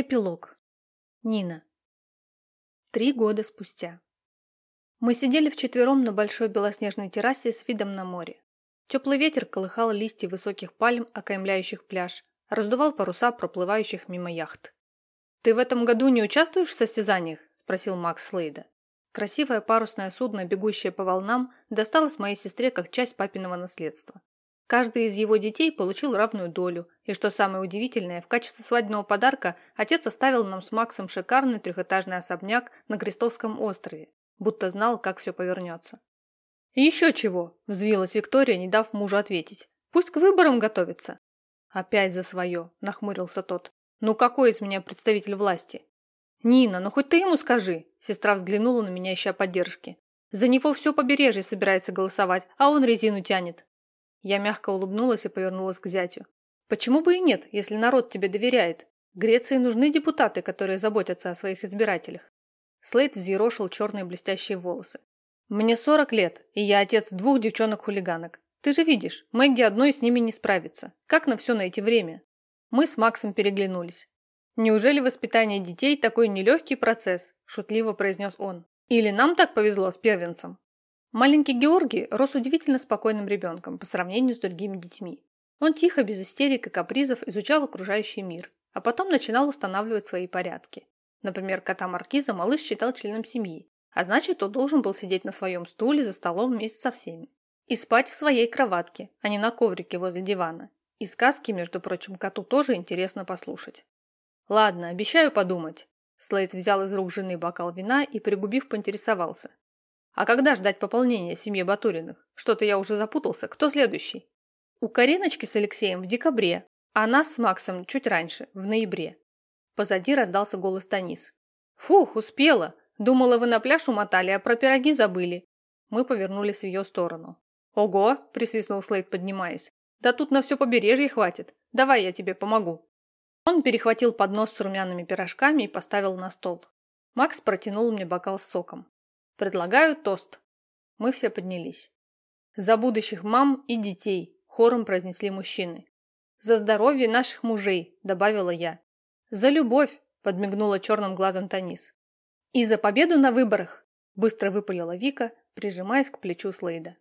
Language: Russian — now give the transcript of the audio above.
Эпилог. Нина. Три года спустя. Мы сидели вчетвером на большой белоснежной террасе с видом на море. Теплый ветер колыхал листья высоких пальм, окаймляющих пляж, раздувал паруса проплывающих мимо яхт. «Ты в этом году не участвуешь в состязаниях?» – спросил Макс Слейда. Красивое парусное судно, бегущее по волнам, досталось моей сестре как часть папиного наследства. Каждый из его детей получил равную долю, и что самое удивительное, в качестве свадебного подарка отец оставил нам с Максом шикарный трехэтажный особняк на Крестовском острове, будто знал, как все повернется. «И еще чего!» – взвилась Виктория, не дав мужу ответить. «Пусть к выборам готовится!» «Опять за свое!» – нахмурился тот. «Ну какой из меня представитель власти?» «Нина, ну хоть ты ему скажи!» – сестра взглянула на меня, ища поддержки. «За него все побережье собирается голосовать, а он резину тянет. Я мягко улыбнулась и повернулась к зятю. Почему бы и нет, если народ тебе доверяет? Греции нужны депутаты, которые заботятся о своих избирателях. Слейд взъерошил черные блестящие волосы. Мне 40 лет, и я отец двух девчонок-хулиганок. Ты же видишь, Мэгги одной с ними не справится. Как на все найти время? Мы с Максом переглянулись. «Неужели воспитание детей такой нелегкий процесс?» – шутливо произнес он. «Или нам так повезло с первенцем?» Маленький Георгий рос удивительно спокойным ребенком по сравнению с другими детьми. Он тихо, без истерик и капризов изучал окружающий мир, а потом начинал устанавливать свои порядки. Например, кота Маркиза малыш считал членом семьи, а значит, он должен был сидеть на своем стуле за столом вместе со всеми. И спать в своей кроватке, а не на коврике возле дивана. И сказки, между прочим, коту тоже интересно послушать. «Ладно, обещаю подумать». Слейд взял из рук жены бокал вина и, пригубив, поинтересовался. А когда ждать пополнения семье Батуриных? Что-то я уже запутался. Кто следующий? У Кариночки с Алексеем в декабре, а нас с Максом чуть раньше, в ноябре. Позади раздался голос Танис. Фух, успела. Думала, вы на пляж умотали, а про пироги забыли. Мы повернулись в ее сторону. Ого, присвистнул Слейд, поднимаясь. Да тут на все побережье хватит. Давай я тебе помогу. Он перехватил поднос с румяными пирожками и поставил на стол. Макс протянул мне бокал с соком. Предлагаю тост. Мы все поднялись. За будущих мам и детей, хором произнесли мужчины. За здоровье наших мужей, добавила я. За любовь, подмигнула черным глазом Танис. И за победу на выборах, быстро выпалила Вика, прижимаясь к плечу Слейда.